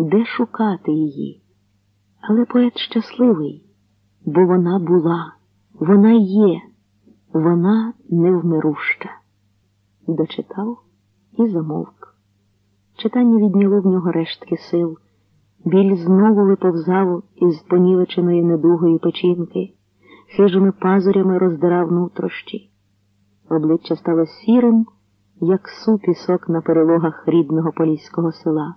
де шукати її. Але поет щасливий, бо вона була, вона є, вона невмируща. Дочитав і замовк. Читання відняло в нього рештки сил. Біль знову виповзав із понівеченої недугої печінки, хижими пазурями роздирав нутрощі. Обличчя стало сірим, як супісок на перелогах рідного поліського села.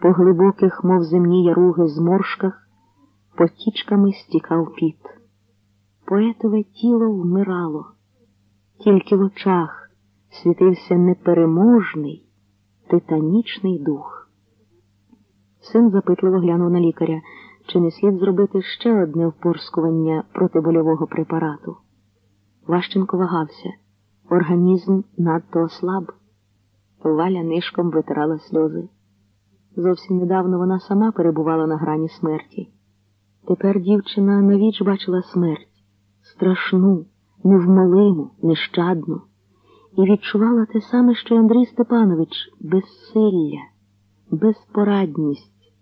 По глибоких, мов земні яруги, зморшках потічками стікав піт. Поетове тіло вмирало, тільки в очах світився непереможний, титанічний дух. Син запитливо глянув на лікаря, чи не слід зробити ще одне впорскування протибольового препарату. Ващенко вагався. Організм надто ослаб. Валя нишком витирала сльози. Зовсім недавно вона сама перебувала на грані смерті. Тепер дівчина навіч бачила смерть страшну, невмолиму, нещадну, і відчувала те саме, що Андрій Степанович безсилля, безпорадність,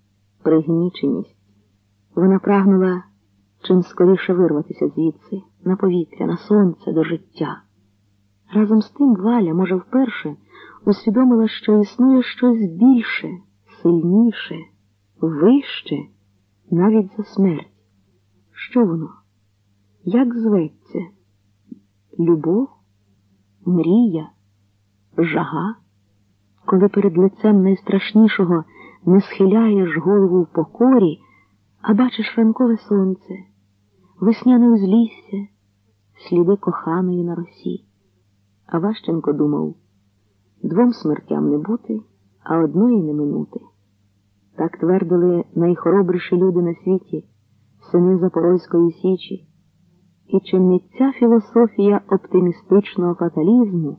пригніченість. Вона прагнула чим скоріше вирватися звідси, на повітря, на сонце, до життя. Разом з тим Валя, може, вперше усвідомила, що існує щось більше, сильніше, вище, навіть за смерть. Що воно? Як зветься? Любов, мрія, жага, коли перед лицем найстрашнішого не схиляєш голову в покорі, а бачиш ранкове сонце, весняне узлісся, сліди коханої на росі. А Ващенко думав двом смертям не бути, а одної не минути. Так твердили найхоробріші люди на світі, сини Запорозької Січі. І чи не ця філософія оптимістичного фаталізму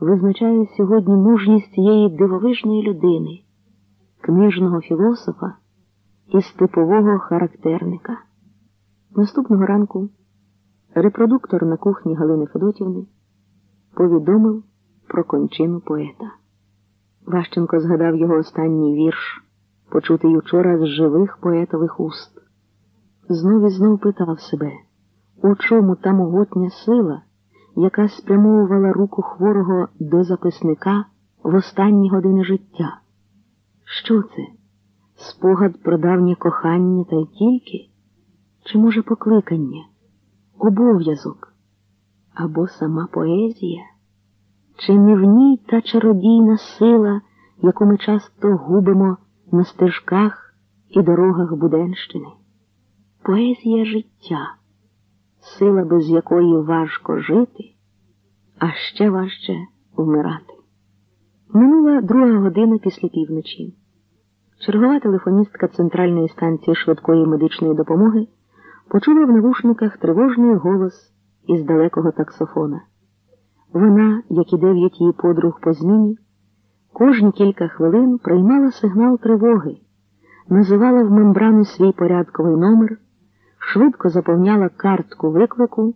визначає сьогодні мужність цієї дивовижної людини, книжного філософа і степового характерника? Наступного ранку репродуктор на кухні Галини Федотівни повідомив про кончину поета. Ващенко згадав його останній вірш, почутий учора з живих поетових уст. Знов і знов питав себе, у чому та могутня сила, яка спрямовувала руку хворого до записника в останні години життя. Що це? Спогад про давнє кохання та й тільки? Чи, може, покликання, обов'язок або сама поезія? Чи не в ній та чародійна сила, яку ми часто губимо на стежках і дорогах Буденщини? Поезія життя, сила, без якої важко жити, а ще важче вмирати. Минула друга година після півночі. Чергова телефоністка центральної станції швидкої медичної допомоги почула в навушниках тривожний голос із далекого таксофона. Вона, як і дев'ять її подруг по зміні, кожні кілька хвилин приймала сигнал тривоги, називала в мембрану свій порядковий номер, швидко заповняла картку виклику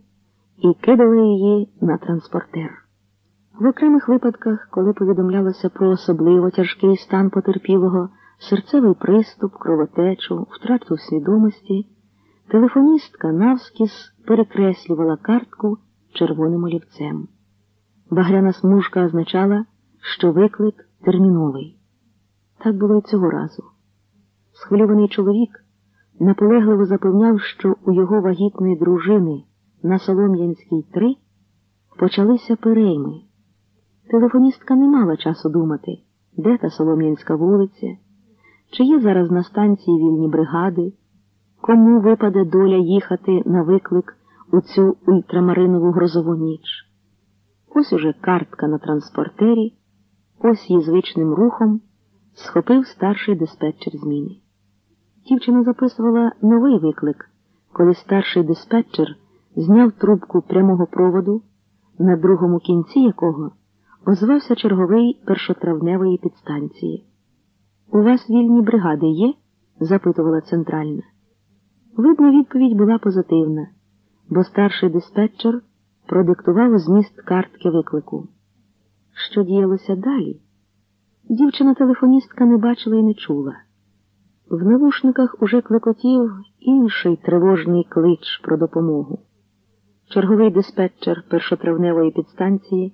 і кидала її на транспортер. В окремих випадках, коли повідомлялося про особливо тяжкий стан потерпілого, серцевий приступ, кровотечу, втрату свідомості, телефоністка навскіз перекреслювала картку червоним олівцем. Багряна смужка означала, що виклик терміновий. Так було й цього разу. Схвильований чоловік наполегливо запевняв, що у його вагітної дружини на Солом'янській 3 почалися перейми. Телефоністка не мала часу думати, де та Солом'янська вулиця, чи є зараз на станції вільні бригади, кому випаде доля їхати на виклик у цю ультрамаринову грозову ніч. Ось уже картка на транспортері, ось її звичним рухом схопив старший диспетчер зміни. Дівчина записувала новий виклик, коли старший диспетчер зняв трубку прямого проводу, на другому кінці якого озвався черговий першотравневої підстанції. У вас вільні бригади є? запитувала центральна. Видно, відповідь була позитивна, бо старший диспетчер продиктував зміст картки виклику. Що діялося далі? Дівчина-телефоністка не бачила і не чула. В навушниках уже клекотів інший тривожний клич про допомогу. Черговий диспетчер першотравневої підстанції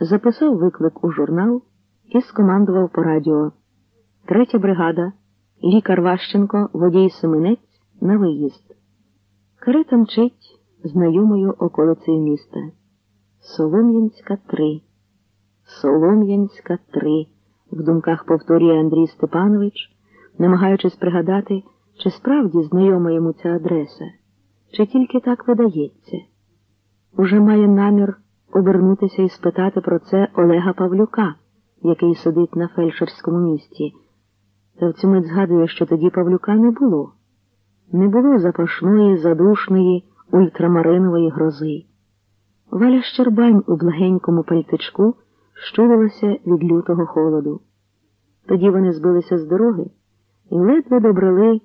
записав виклик у журнал і скомандував по радіо. Третя бригада, лікар Ващенко, водій Семенець на виїзд. Карета мчить знайомою околицею міста. Солом'янська 3. Солом'янська 3. В думках повторює Андрій Степанович, намагаючись пригадати, чи справді знайома йому ця адреса, чи тільки так видається. Уже має намір обернутися і спитати про це Олега Павлюка, який сидить на фельдшерському місці. Та в цю мить згадує, що тоді Павлюка не було. Не було запашної, задушної, ультрамаринової грози. Валя Щербань у благенькому пальтичку щулилася від лютого холоду. Тоді вони збилися з дороги і ледве добрели